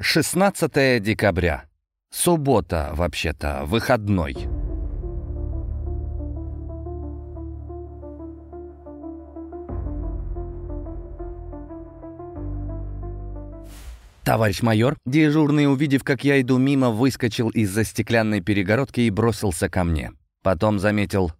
16 декабря. Суббота, вообще-то, выходной. «Товарищ майор!» Дежурный, увидев, как я иду мимо, выскочил из-за стеклянной перегородки и бросился ко мне. Потом заметил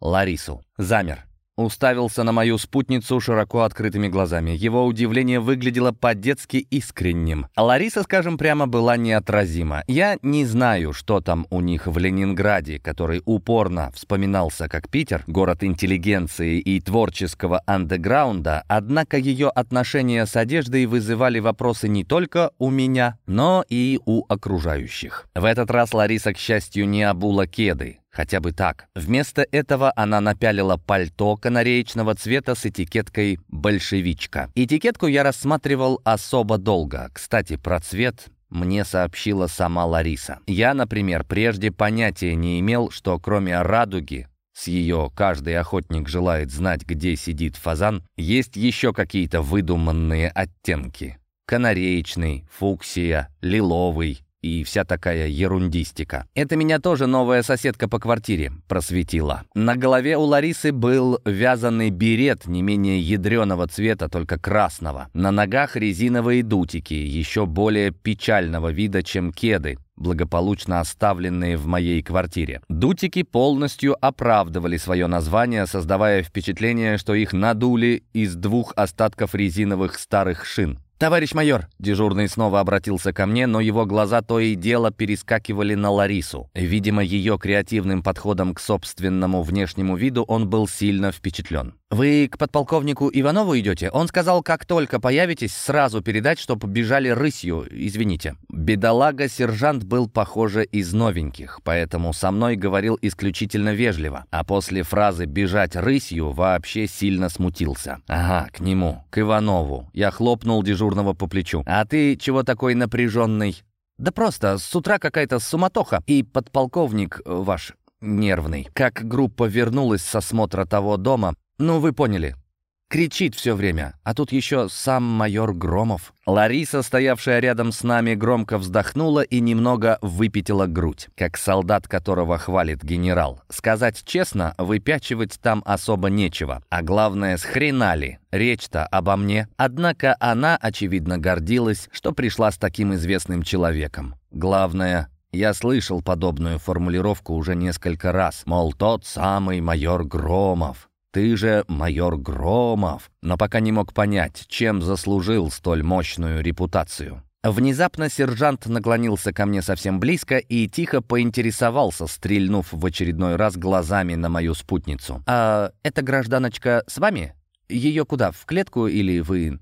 Ларису. Замер. Уставился на мою спутницу широко открытыми глазами. Его удивление выглядело по-детски искренним. Лариса, скажем прямо, была неотразима. Я не знаю, что там у них в Ленинграде, который упорно вспоминался как Питер, город интеллигенции и творческого андеграунда, однако ее отношения с одеждой вызывали вопросы не только у меня, но и у окружающих. В этот раз Лариса, к счастью, не обула кеды. Хотя бы так. Вместо этого она напялила пальто канареечного цвета с этикеткой «Большевичка». Этикетку я рассматривал особо долго. Кстати, про цвет мне сообщила сама Лариса. Я, например, прежде понятия не имел, что кроме радуги, с ее «каждый охотник желает знать, где сидит фазан», есть еще какие-то выдуманные оттенки. Канареечный, фуксия, лиловый, и вся такая ерундистика. Это меня тоже новая соседка по квартире просветила. На голове у Ларисы был вязаный берет не менее ядреного цвета, только красного. На ногах резиновые дутики, еще более печального вида, чем кеды, благополучно оставленные в моей квартире. Дутики полностью оправдывали свое название, создавая впечатление, что их надули из двух остатков резиновых старых шин. «Товарищ майор!» — дежурный снова обратился ко мне, но его глаза то и дело перескакивали на Ларису. Видимо, ее креативным подходом к собственному внешнему виду он был сильно впечатлен. «Вы к подполковнику Иванову идете? Он сказал, как только появитесь, сразу передать, чтобы бежали рысью, извините». Бедолага-сержант был, похоже, из новеньких, поэтому со мной говорил исключительно вежливо, а после фразы «бежать рысью» вообще сильно смутился. «Ага, к нему, к Иванову». Я хлопнул дежурного по плечу. «А ты чего такой напряженный?» «Да просто, с утра какая-то суматоха, и подполковник ваш нервный. Как группа вернулась с осмотра того дома, ну, вы поняли. Кричит все время, а тут еще сам майор Громов. Лариса, стоявшая рядом с нами, громко вздохнула и немного выпятила грудь, как солдат, которого хвалит генерал. Сказать честно, выпячивать там особо нечего. А главное, схренали. Речь-то обо мне. Однако она, очевидно, гордилась, что пришла с таким известным человеком. Главное, я слышал подобную формулировку уже несколько раз, мол, тот самый майор Громов. Ты же майор Громов, но пока не мог понять, чем заслужил столь мощную репутацию. Внезапно сержант наклонился ко мне совсем близко и тихо поинтересовался, стрельнув в очередной раз глазами на мою спутницу. «А эта гражданочка с вами? Ее куда, в клетку или вы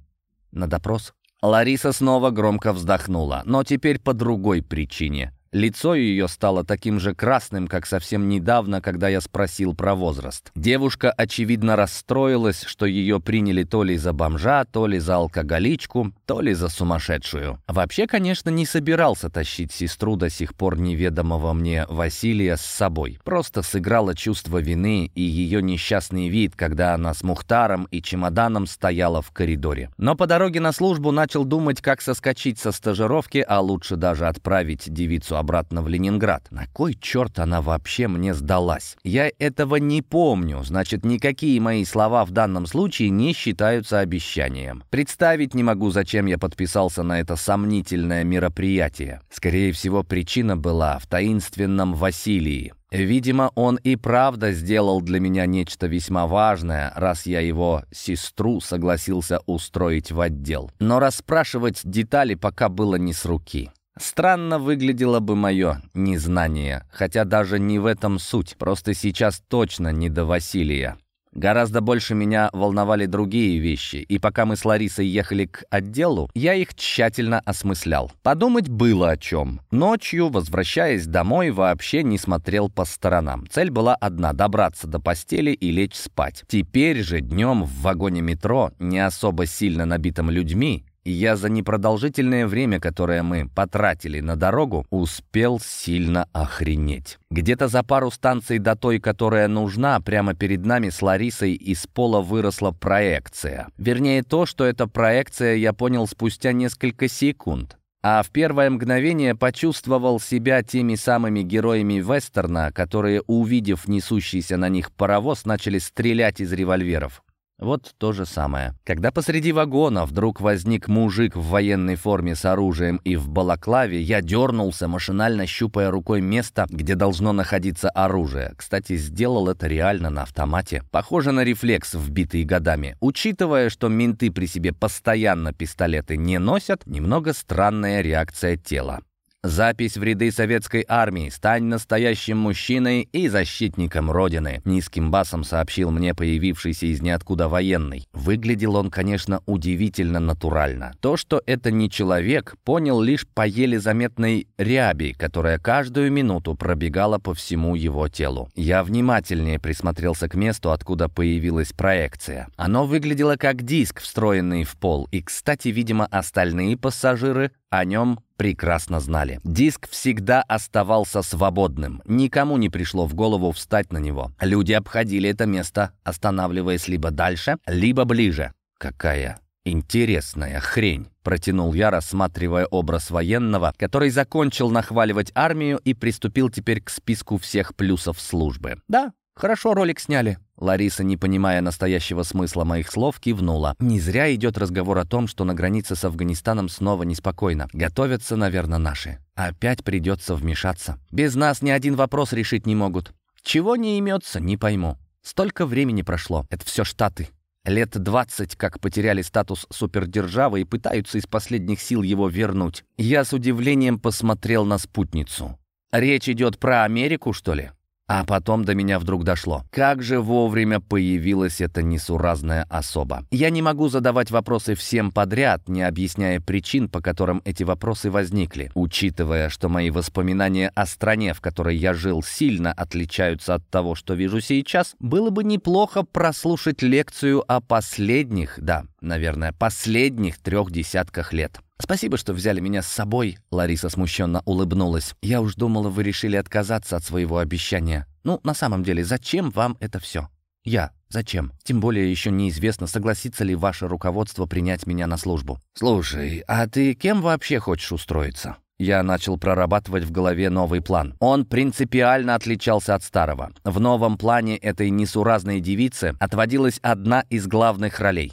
на допрос?» Лариса снова громко вздохнула, но теперь по другой причине. Лицо ее стало таким же красным, как совсем недавно, когда я спросил про возраст. Девушка, очевидно, расстроилась, что ее приняли то ли за бомжа, то ли за алкоголичку, то ли за сумасшедшую. Вообще, конечно, не собирался тащить сестру до сих пор неведомого мне Василия с собой. Просто сыграла чувство вины и ее несчастный вид, когда она с Мухтаром и чемоданом стояла в коридоре. Но по дороге на службу начал думать, как соскочить со стажировки, а лучше даже отправить девицу обратно в Ленинград. На кой черт она вообще мне сдалась? Я этого не помню, значит, никакие мои слова в данном случае не считаются обещанием. Представить не могу, зачем я подписался на это сомнительное мероприятие. Скорее всего, причина была в таинственном Василии. Видимо, он и правда сделал для меня нечто весьма важное, раз я его сестру согласился устроить в отдел. Но расспрашивать детали пока было не с руки. Странно выглядело бы мое незнание, хотя даже не в этом суть, просто сейчас точно не до Василия. Гораздо больше меня волновали другие вещи, и пока мы с Ларисой ехали к отделу, я их тщательно осмыслял. Подумать было о чем. Ночью, возвращаясь домой, вообще не смотрел по сторонам. Цель была одна — добраться до постели и лечь спать. Теперь же днем в вагоне метро, не особо сильно набитом людьми, я за непродолжительное время, которое мы потратили на дорогу, успел сильно охренеть. Где-то за пару станций до той, которая нужна, прямо перед нами с Ларисой из пола выросла проекция. Вернее, то, что эта проекция, я понял спустя несколько секунд. а в первое мгновение почувствовал себя теми самыми героями вестерна, которые, увидев несущийся на них паровоз, начали стрелять из револьверов. Вот то же самое. Когда посреди вагона вдруг возник мужик в военной форме с оружием и в балаклаве, я дернулся, машинально щупая рукой место, где должно находиться оружие. Кстати, сделал это реально на автомате. Похоже на рефлекс, вбитый годами. Учитывая, что менты при себе постоянно пистолеты не носят, немного странная реакция тела. Запись в ряды советской армии. Стань настоящим мужчиной и защитником Родины», — низким басом сообщил мне появившийся из ниоткуда военный. Выглядел он, конечно, удивительно натурально. То, что это не человек, понял лишь по еле заметной ряби, которая каждую минуту пробегала по всему его телу. Я внимательнее присмотрелся к месту, откуда появилась проекция. Оно выглядело как диск, встроенный в пол, и, кстати, видимо, остальные пассажиры о нем прекрасно знали. Диск всегда оставался свободным. Никому не пришло в голову встать на него. Люди обходили это место, останавливаясь либо дальше, либо ближе. Какая «Интересная хрень», — протянул я, рассматривая образ военного, который закончил нахваливать армию и приступил теперь к списку всех плюсов службы. «Да, хорошо ролик сняли. Лариса, не понимая настоящего смысла моих слов, кивнула. Не зря идет разговор о том, что на границе с Афганистаном снова неспокойно. Готовятся, наверное, наши. Опять придется вмешаться. Без нас ни один вопрос решить не могут. Чего не имется, не пойму. Столько времени прошло. Это все Штаты. Лет двадцать, как потеряли статус супердержавы и пытаются из последних сил его вернуть. Я с удивлением посмотрел на спутницу. Речь идет про Америку, что ли? А потом до меня вдруг дошло. Как же вовремя появилась эта несуразная особа. Я не могу задавать вопросы всем подряд, не объясняя причин, по которым эти вопросы возникли. Учитывая, что мои воспоминания о стране, в которой я жил, сильно отличаются от того, что вижу сейчас, было бы неплохо прослушать лекцию о последних, да, наверное, последних трех десятках лет. «Спасибо, что взяли меня с собой», — Лариса смущенно улыбнулась. «Я уж думала, вы решили отказаться от своего обещания. Ну, на самом деле, зачем вам это все?» «Я. Зачем? Тем более еще неизвестно, согласится ли ваше руководство принять меня на службу». «Слушай, а ты кем вообще хочешь устроиться?» Я начал прорабатывать в голове новый план. Он принципиально отличался от старого. В новом плане этой несуразной девицы отводилась одна из главных ролей.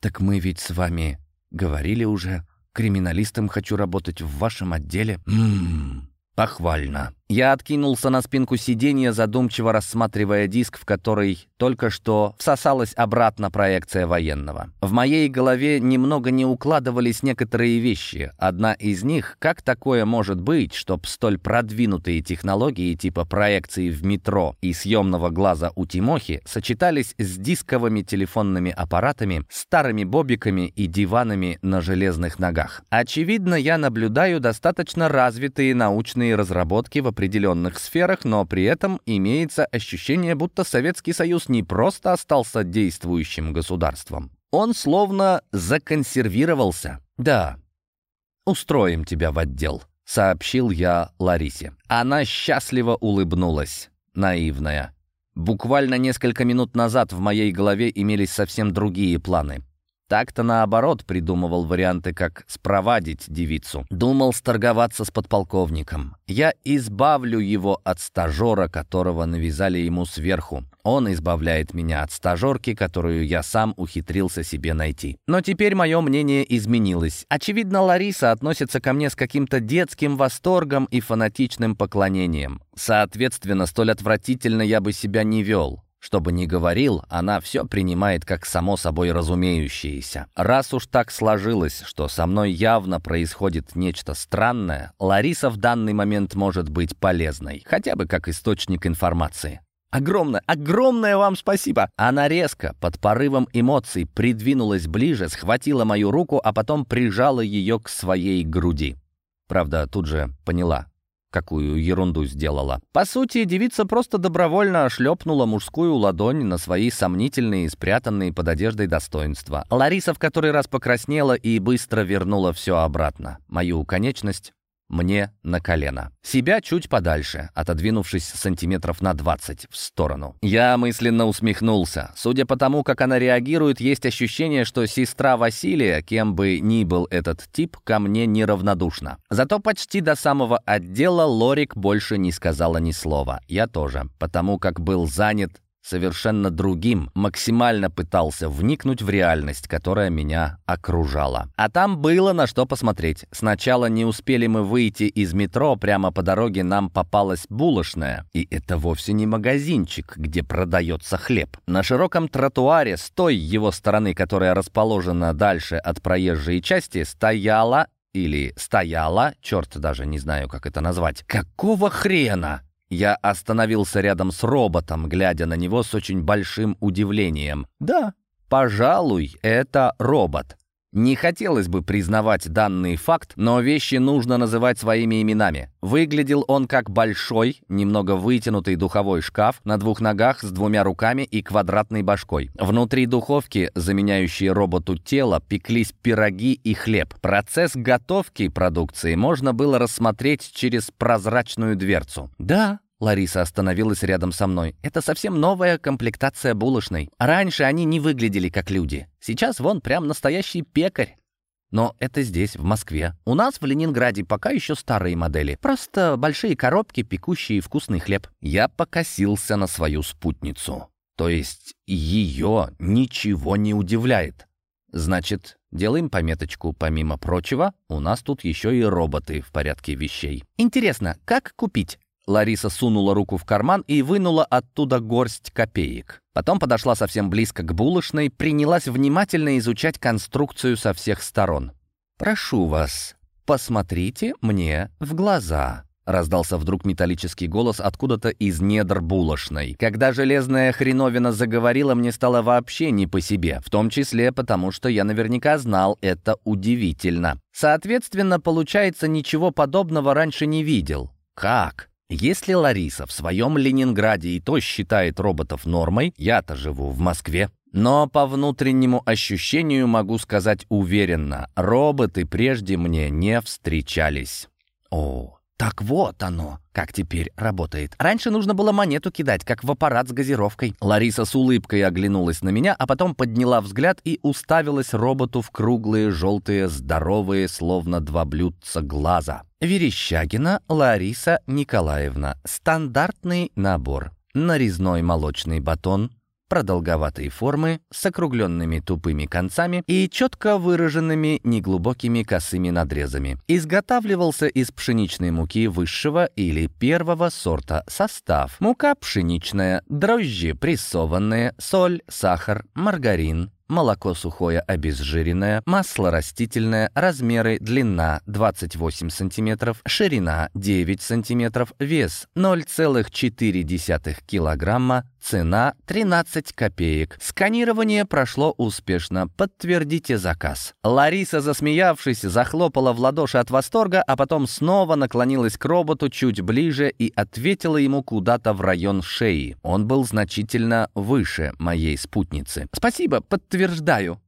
«Так мы ведь с вами говорили уже», Криминалистом хочу работать в вашем отделе. Ммм, похвально. Я откинулся на спинку сиденья, задумчиво рассматривая диск, в который только что всосалась обратно проекция военного. В моей голове немного не укладывались некоторые вещи. Одна из них, как такое может быть, чтоб столь продвинутые технологии типа проекции в метро и съемного глаза у Тимохи сочетались с дисковыми телефонными аппаратами, старыми бобиками и диванами на железных ногах. Очевидно, я наблюдаю достаточно развитые научные разработки в определенных сферах, но при этом имеется ощущение, будто Советский Союз не просто остался действующим государством. Он словно законсервировался. «Да, устроим тебя в отдел», — сообщил я Ларисе. Она счастливо улыбнулась, наивная. Буквально несколько минут назад в моей голове имелись совсем другие планы. Так-то наоборот придумывал варианты, как спровадить девицу. Думал сторговаться с подполковником. Я избавлю его от стажера, которого навязали ему сверху. Он избавляет меня от стажерки, которую я сам ухитрился себе найти. Но теперь мое мнение изменилось. Очевидно, Лариса относится ко мне с каким-то детским восторгом и фанатичным поклонением. Соответственно, столь отвратительно я бы себя не вел. Что бы ни говорил, она все принимает как само собой разумеющееся. Раз уж так сложилось, что со мной явно происходит нечто странное, Лариса в данный момент может быть полезной, хотя бы как источник информации. Огромное, огромное вам спасибо!» Она резко, под порывом эмоций, придвинулась ближе, схватила мою руку, а потом прижала ее к своей груди. Правда, тут же поняла, какую ерунду сделала. По сути, девица просто добровольно шлепнула мужскую ладонь на свои сомнительные, спрятанные под одеждой достоинства. Лариса в который раз покраснела и быстро вернула все обратно. Мою конечность, мне на колено. Себя чуть подальше, отодвинувшись сантиметров на 20 в сторону. Я мысленно усмехнулся. Судя по тому, как она реагирует, есть ощущение, что сестра Василия, кем бы ни был этот тип, ко мне неравнодушна. Зато почти до самого отдела Лорик больше не сказала ни слова. Я тоже, потому как был занят совершенно другим, максимально пытался вникнуть в реальность, которая меня окружала. А там было на что посмотреть. Сначала не успели мы выйти из метро, прямо по дороге нам попалась булочная. И это вовсе не магазинчик, где продается хлеб. На широком тротуаре с той его стороны, которая расположена дальше от проезжей части, стояла или стояла, черт даже не знаю, как это назвать. Какого хрена? Я остановился рядом с роботом, глядя на него с очень большим удивлением. Да, пожалуй, это робот. Не хотелось бы признавать данный факт, но вещи нужно называть своими именами. Выглядел он как большой, немного вытянутый духовой шкаф на двух ногах с двумя руками и квадратной башкой. Внутри духовки, заменяющей роботу тело, пеклись пироги и хлеб. Процесс готовки продукции можно было рассмотреть через прозрачную дверцу. Да, Лариса остановилась рядом со мной. «Это совсем новая комплектация булочной. Раньше они не выглядели как люди. Сейчас вон прям настоящий пекарь. Но это здесь, в Москве. У нас в Ленинграде пока еще старые модели. Просто большие коробки, пекущие вкусный хлеб». Я покосился на свою спутницу. То есть ее ничего не удивляет. Значит, делаем пометочку. Помимо прочего, у нас тут еще и роботы в порядке вещей. Интересно, как купить? Лариса сунула руку в карман и вынула оттуда горсть копеек. Потом подошла совсем близко к булочной, принялась внимательно изучать конструкцию со всех сторон. «Прошу вас, посмотрите мне в глаза», — раздался вдруг металлический голос откуда-то из недр булочной. Когда железная хреновина заговорила, мне стало вообще не по себе, в том числе потому, что я наверняка знал это удивительно. Соответственно, получается, ничего подобного раньше не видел. Как? Если Лариса в своем Ленинграде и то считает роботов нормой, я-то живу в Москве. Но по внутреннему ощущению могу сказать уверенно, роботы прежде мне не встречались. О, так вот оно, как теперь работает. Раньше нужно было монету кидать, как в аппарат с газировкой. Лариса с улыбкой оглянулась на меня, а потом подняла взгляд и уставилась роботу в круглые, желтые, здоровые, словно два блюдца глаза. Верещагина Лариса Николаевна. Стандартный набор. Нарезной молочный батон, продолговатой формы, с округленными тупыми концами и четко выраженными неглубокими косыми надрезами. Изготавливался из пшеничной муки высшего или первого сорта. Состав. Мука пшеничная, дрожжи прессованные, соль, сахар, маргарин, молоко сухое обезжиренное, масло растительное, размеры длина 28 см, ширина 9 см, вес 0,4 кг, цена 13 копеек. Сканирование прошло успешно. Подтвердите заказ. Лариса, засмеявшись, захлопала в ладоши от восторга, а потом снова наклонилась к роботу чуть ближе и ответила ему куда-то в район шеи. Он был значительно выше моей спутницы. «Спасибо, подтвердите утверждаю.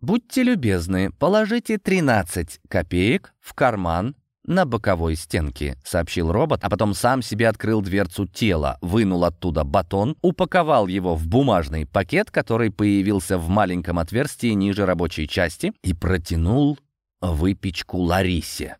Будьте любезны, положите 13 копеек в карман на боковой стенке», — сообщил робот, а потом сам себе открыл дверцу тела, вынул оттуда батон, упаковал его в бумажный пакет, который появился в маленьком отверстии ниже рабочей части, и протянул выпечку Ларисе.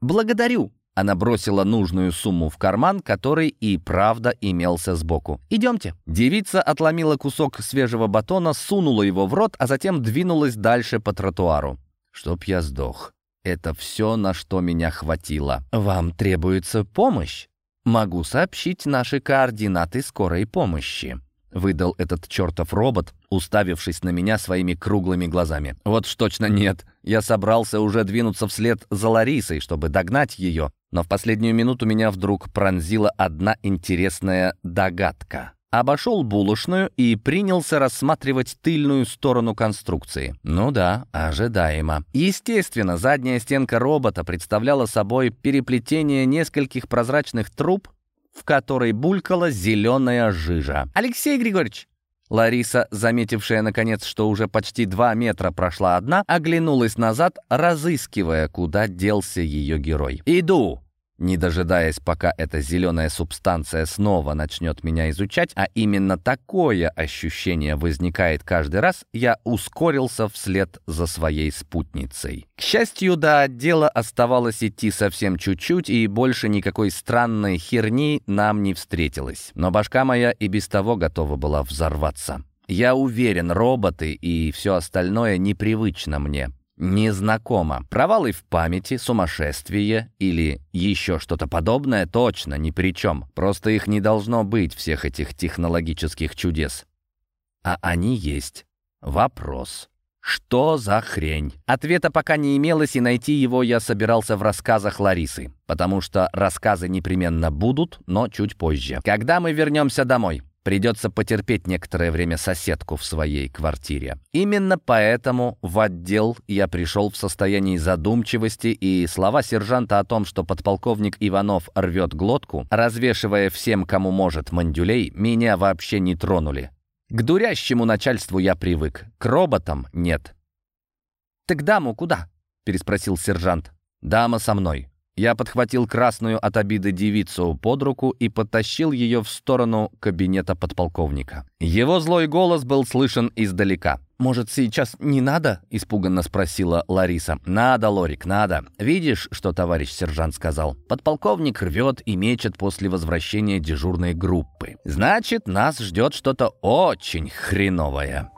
«Благодарю!» Она бросила нужную сумму в карман, который и правда имелся сбоку. «Идемте». Девица отломила кусок свежего батона, сунула его в рот, а затем двинулась дальше по тротуару. «Чтоб я сдох. Это все, на что меня хватило. Вам требуется помощь? Могу сообщить наши координаты скорой помощи». Выдал этот чертов робот, уставившись на меня своими круглыми глазами. Вот ж точно нет. Я собрался уже двинуться вслед за Ларисой, чтобы догнать ее, но в последнюю минуту меня вдруг пронзила одна интересная догадка. Обошел булочную и принялся рассматривать тыльную сторону конструкции. Ну да, ожидаемо. Естественно, задняя стенка робота представляла собой переплетение нескольких прозрачных труб, в которой булькала зеленая жижа. «Алексей Григорьевич!» Лариса, заметившая, наконец, что уже почти два метра прошла одна, оглянулась назад, разыскивая, куда делся ее герой. «Иду!» Не дожидаясь, пока эта зеленая субстанция снова начнет меня изучать, а именно такое ощущение возникает каждый раз, я ускорился вслед за своей спутницей. К счастью, до отдела оставалось идти совсем чуть-чуть, и больше никакой странной херни нам не встретилось. Но башка моя и без того готова была взорваться. Я уверен, роботы и все остальное непривычно мне незнакомо. Провалы в памяти, сумасшествие или еще что-то подобное точно ни при чем. Просто их не должно быть, всех этих технологических чудес. А они есть. Вопрос. Что за хрень? Ответа пока не имелось, и найти его я собирался в рассказах Ларисы, потому что рассказы непременно будут, но чуть позже. Когда мы вернемся домой? Придется потерпеть некоторое время соседку в своей квартире. Именно поэтому в отдел я пришел в состоянии задумчивости, и слова сержанта о том, что подполковник Иванов рвет глотку, развешивая всем, кому может, мандюлей, меня вообще не тронули. К дурящему начальству я привык, к роботам нет. «Так даму куда?» — переспросил сержант. «Дама со мной». Я подхватил красную от обиды девицу под руку и подтащил ее в сторону кабинета подполковника. Его злой голос был слышен издалека. «Может, сейчас не надо?» — испуганно спросила Лариса. «Надо, Лорик, надо. Видишь, что товарищ сержант сказал? Подполковник рвет и мечет после возвращения дежурной группы. Значит, нас ждет что-то очень хреновое».